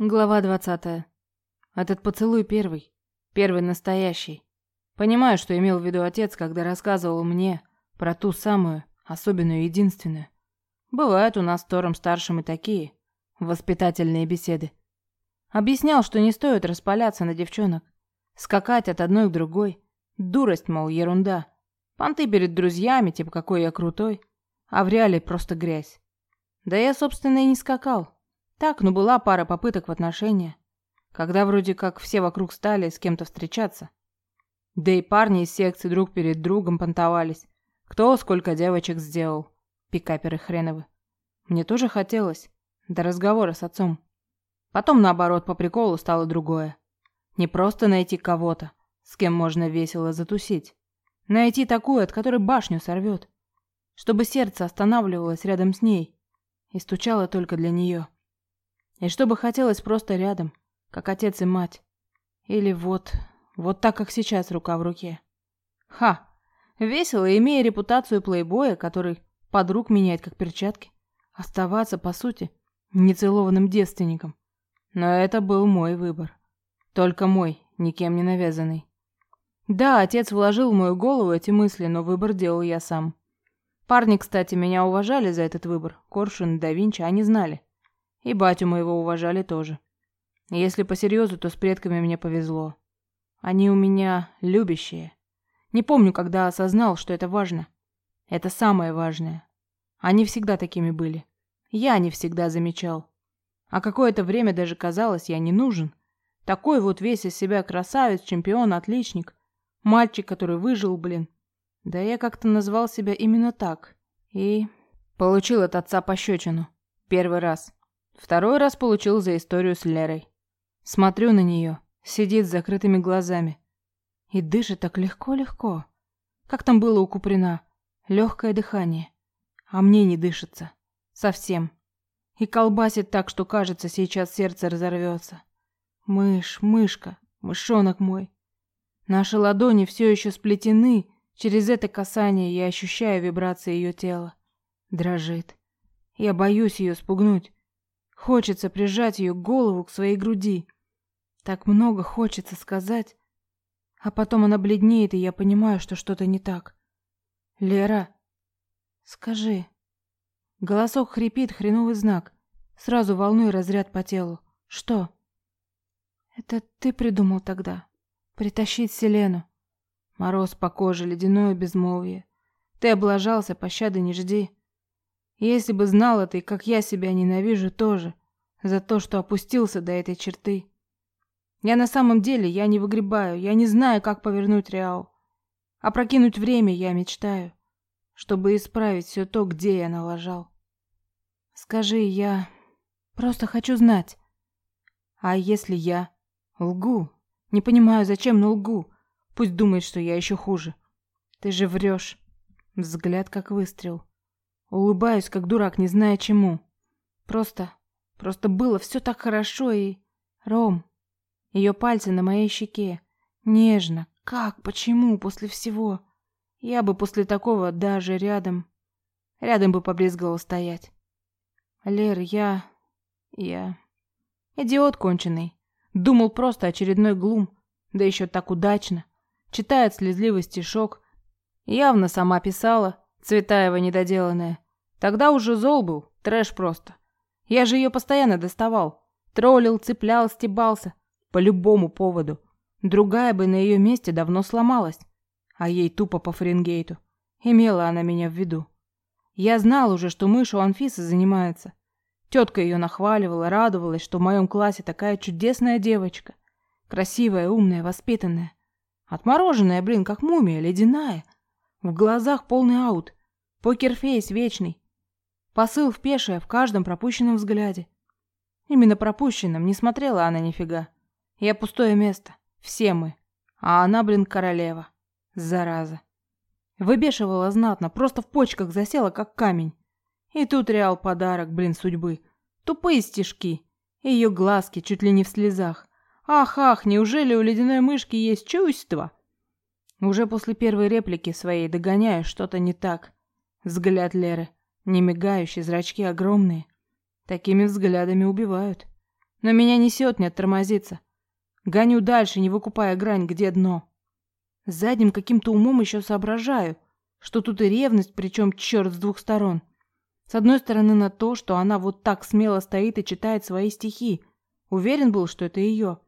Глава двадцатая. Этот поцелуй первый. Первый настоящий. Понимаю, что имел в виду отец, когда рассказывал мне про ту самую, особенную, единственную. Бывают у нас с Тором-старшим и такие воспитательные беседы. Объяснял, что не стоит распаляться на девчонок. Скакать от одной к другой. Дурость, мол, ерунда. Понты перед друзьями, типа какой я крутой. А в реале просто грязь. Да я, собственно, и не скакал. Так, ну была пара попыток в отношения, когда вроде как все вокруг стали с кем-то встречаться. Да и парни из секции друг перед другом понтовались. Кто сколько девочек сделал. Пикаперы хреновы. Мне тоже хотелось. До разговора с отцом. Потом, наоборот, по приколу стало другое. Не просто найти кого-то, с кем можно весело затусить. Найти такую, от которой башню сорвет. Чтобы сердце останавливалось рядом с ней и стучало только для нее. И чтобы хотелось просто рядом, как отец и мать. Или вот, вот так, как сейчас, рука в руке. Ха! Весело, имея репутацию плейбоя, который подруг меняет как перчатки. Оставаться, по сути, нецелованным девственником. Но это был мой выбор. Только мой, никем не навязанный. Да, отец вложил в мою голову эти мысли, но выбор делал я сам. Парни, кстати, меня уважали за этот выбор. Коршун, да Винчи, они знали. И батю моего уважали тоже. Если по серьезу, то с предками мне повезло. Они у меня любящие. Не помню, когда осознал, что это важно. Это самое важное. Они всегда такими были. Я не всегда замечал. А какое-то время даже казалось, я не нужен. Такой вот весь из себя красавец, чемпион, отличник. Мальчик, который выжил, блин. Да я как-то назвал себя именно так. И получил от отца пощечину. Первый раз. Второй раз получил за историю с Лерой. Смотрю на нее, сидит с закрытыми глазами. И дышит так легко-легко. Как там было у Куприна? Легкое дыхание. А мне не дышится. Совсем. И колбасит так, что кажется, сейчас сердце разорвется. Мышь, мышка, мышонок мой. Наши ладони все еще сплетены. Через это касание я ощущаю вибрации ее тела. Дрожит. Я боюсь ее спугнуть. Хочется прижать ее голову к своей груди. Так много хочется сказать. А потом она бледнеет, и я понимаю, что что-то не так. Лера, скажи. Голосок хрипит, хреновый знак. Сразу волной разряд по телу. Что? Это ты придумал тогда? Притащить Селену. Мороз по коже, ледяное безмолвие. Ты облажался, пощады не жди. Если бы знала ты, как я себя ненавижу тоже, за то, что опустился до этой черты. Я на самом деле, я не выгребаю, я не знаю, как повернуть Реал. А прокинуть время я мечтаю, чтобы исправить все то, где я налажал. Скажи, я просто хочу знать. А если я лгу? Не понимаю, зачем, но лгу. Пусть думает, что я еще хуже. Ты же врешь. Взгляд как выстрел. Улыбаюсь, как дурак, не зная чему. Просто, просто было все так хорошо и... Ром, ее пальцы на моей щеке. Нежно. Как? Почему? После всего. Я бы после такого даже рядом... Рядом бы побрезгала стоять. Лер, я... Я... Идиот конченый. Думал просто очередной глум. Да еще так удачно. Читает слезливый стишок. Явно сама писала. Цветаева недоделанная. Тогда уже зол был, трэш просто. Я же ее постоянно доставал. Троллил, цеплял, стебался. По любому поводу. Другая бы на ее месте давно сломалась. А ей тупо по Фаренгейту. Имела она меня в виду. Я знал уже, что мышь у Анфисы занимается. Тетка ее нахваливала, радовалась, что в моем классе такая чудесная девочка. Красивая, умная, воспитанная. Отмороженная, блин, как мумия, ледяная. В глазах полный аут. Покерфейс вечный. Посыл в пешее в каждом пропущенном взгляде. Именно пропущенном не смотрела она нифига. Я пустое место. Все мы. А она, блин, королева. Зараза. Выбешивала знатно, просто в почках засела, как камень. И тут реал подарок, блин, судьбы. Тупые стишки. Ее глазки чуть ли не в слезах. Ах, ах, неужели у ледяной мышки есть чувства? Уже после первой реплики своей догоняю, что-то не так. Взгляд Леры, не мигающий, зрачки огромные. Такими взглядами убивают. Но меня несет, не оттормозиться. Гоню дальше, не выкупая грань, где дно. Задним каким-то умом еще соображаю, что тут и ревность, причем черт с двух сторон. С одной стороны на то, что она вот так смело стоит и читает свои стихи. Уверен был, что это ее.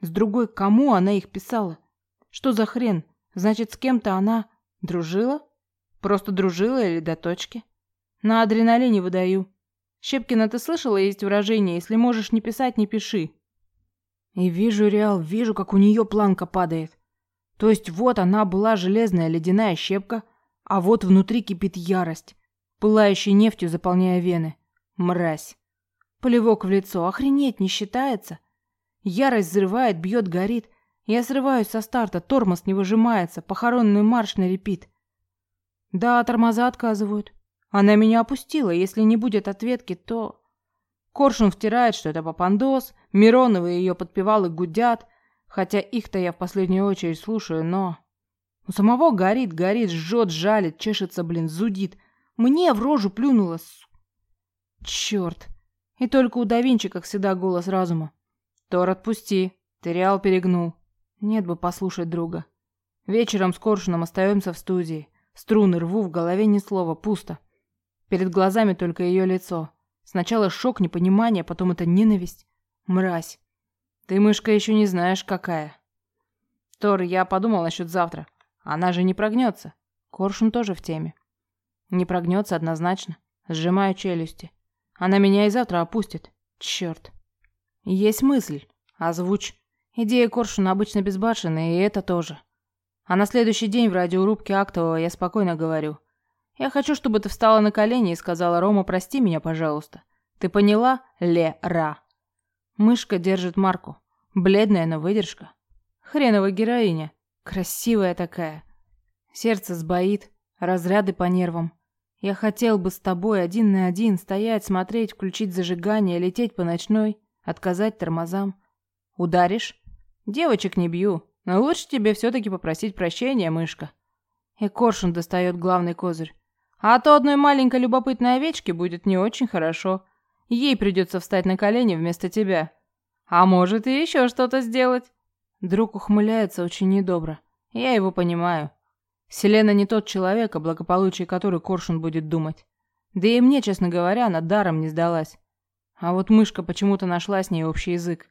С другой, кому она их писала? Что за хрен? Значит, с кем-то она дружила? Просто дружила или до точки? На адреналине выдаю. Щепкина, ты слышала, есть выражение «если можешь не писать, не пиши». И вижу, Реал, вижу, как у нее планка падает. То есть вот она была железная ледяная щепка, а вот внутри кипит ярость, пылающей нефтью заполняя вены. Мразь. Полевок в лицо. Охренеть, не считается? Ярость взрывает, бьет, горит. Я срываюсь со старта, тормоз не выжимается, похоронный марш на репит. Да, тормоза отказывают. Она меня опустила, если не будет ответки, то... Коршун втирает, что это попандос, Мироновы ее подпевалы гудят, хотя их-то я в последнюю очередь слушаю, но... У самого горит, горит, жжет, жалит, чешется, блин, зудит. Мне в рожу плюнула, су... Черт. И только у Давинчи, как всегда, голос разума. Тор, отпусти. Ты реал перегнул. Нет бы послушать друга. Вечером с Коршуном остаемся в студии. Струны рву, в голове ни слова, пусто. Перед глазами только ее лицо. Сначала шок, непонимание, потом это ненависть. Мразь. Ты, мышка, еще не знаешь, какая. Тор, я подумал насчет завтра. Она же не прогнется. Коршун тоже в теме. Не прогнется однозначно. Сжимаю челюсти. Она меня и завтра опустит. Черт. Есть мысль. Озвучь. Идея Коршуна обычно безбашенная, и это тоже. А на следующий день в радиорубке актового я спокойно говорю. Я хочу, чтобы ты встала на колени и сказала, Рома, прости меня, пожалуйста. Ты поняла? Ле-ра. Мышка держит марку. Бледная, но выдержка. Хреновая героиня. Красивая такая. Сердце сбоит, разряды по нервам. Я хотел бы с тобой один на один стоять, смотреть, включить зажигание, лететь по ночной, отказать тормозам. Ударишь? Девочек не бью, но лучше тебе все-таки попросить прощения, мышка. И коршун достает главный козырь. А то одной маленькой любопытной овечке будет не очень хорошо. Ей придется встать на колени вместо тебя. А может и еще что-то сделать. Друг ухмыляется очень недобро. Я его понимаю. Селена не тот человек, о благополучии которой Коршун будет думать. Да и мне, честно говоря, она даром не сдалась. А вот мышка почему-то нашла с ней общий язык.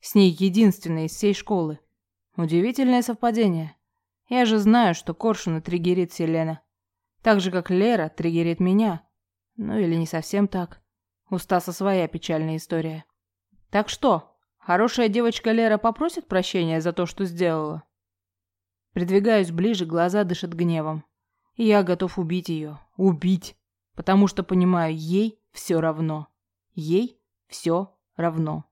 С ней единственной из всей школы. Удивительное совпадение. Я же знаю, что Коршуна триггерит Селена. Так же, как Лера триггерит меня. Ну или не совсем так. У Стаса своя печальная история. Так что, хорошая девочка Лера попросит прощения за то, что сделала? Придвигаюсь ближе, глаза дышат гневом. Я готов убить ее. Убить. Потому что понимаю, ей все равно. Ей все равно.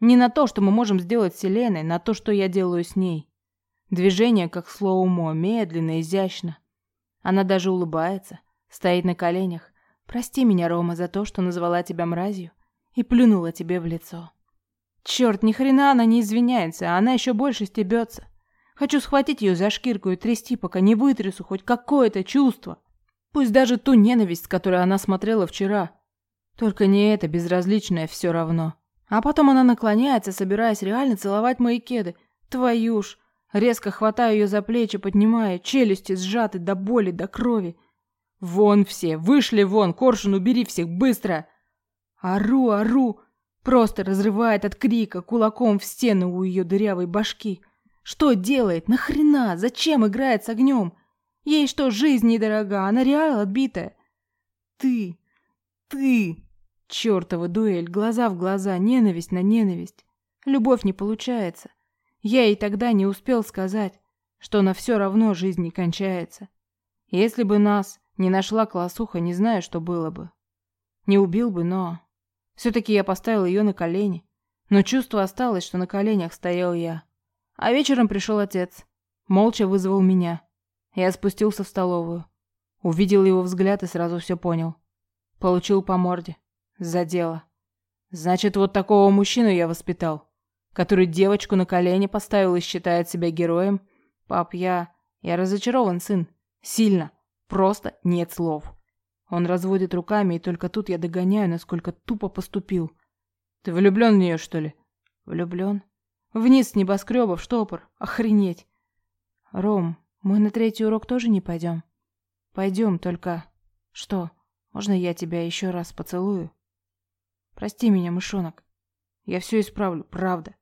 Не на то, что мы можем сделать с Селеной, на то, что я делаю с ней. Движение, как слоумо, медленно, изящно. Она даже улыбается, стоит на коленях, Прости меня, Рома, за то, что назвала тебя мразью и плюнула тебе в лицо. Черт, ни хрена она не извиняется, а она еще больше стебется. Хочу схватить ее за шкирку и трясти, пока не вытрясу хоть какое-то чувство. Пусть даже ту ненависть, с которой она смотрела вчера. Только не это безразличное все равно. А потом она наклоняется, собираясь реально целовать мои кеды. Твою ж. Резко хватаю ее за плечи, поднимая, челюсти сжаты до боли, до крови. «Вон все! Вышли вон! Коршун, убери всех! Быстро!» Ору, ору! Просто разрывает от крика кулаком в стену у ее дырявой башки. Что делает? Нахрена? Зачем играет с огнем? Ей что, жизнь недорога? Она реально отбитая. Ты! Ты! Чёртова дуэль, глаза в глаза, ненависть на ненависть. Любовь не получается. Я ей тогда не успел сказать, что на все равно жизнь не кончается. Если бы нас не нашла классуха, не знаю, что было бы. Не убил бы, но... Все-таки я поставил ее на колени. Но чувство осталось, что на коленях стоял я. А вечером пришел отец. Молча вызвал меня. Я спустился в столовую. Увидел его взгляд и сразу все понял. Получил по морде. За дело. Значит, вот такого мужчину я воспитал. Который девочку на колени поставил и считает себя героем. Пап, я... Я разочарован, сын. Сильно. Просто нет слов. Он разводит руками, и только тут я догоняю, насколько тупо поступил. Ты влюблен в нее, что ли? Влюблен? Вниз с небоскреба в штопор. Охренеть. Ром, мы на третий урок тоже не пойдем? Пойдем, только... Что, можно я тебя еще раз поцелую? Прости меня, мышонок. Я все исправлю, правда.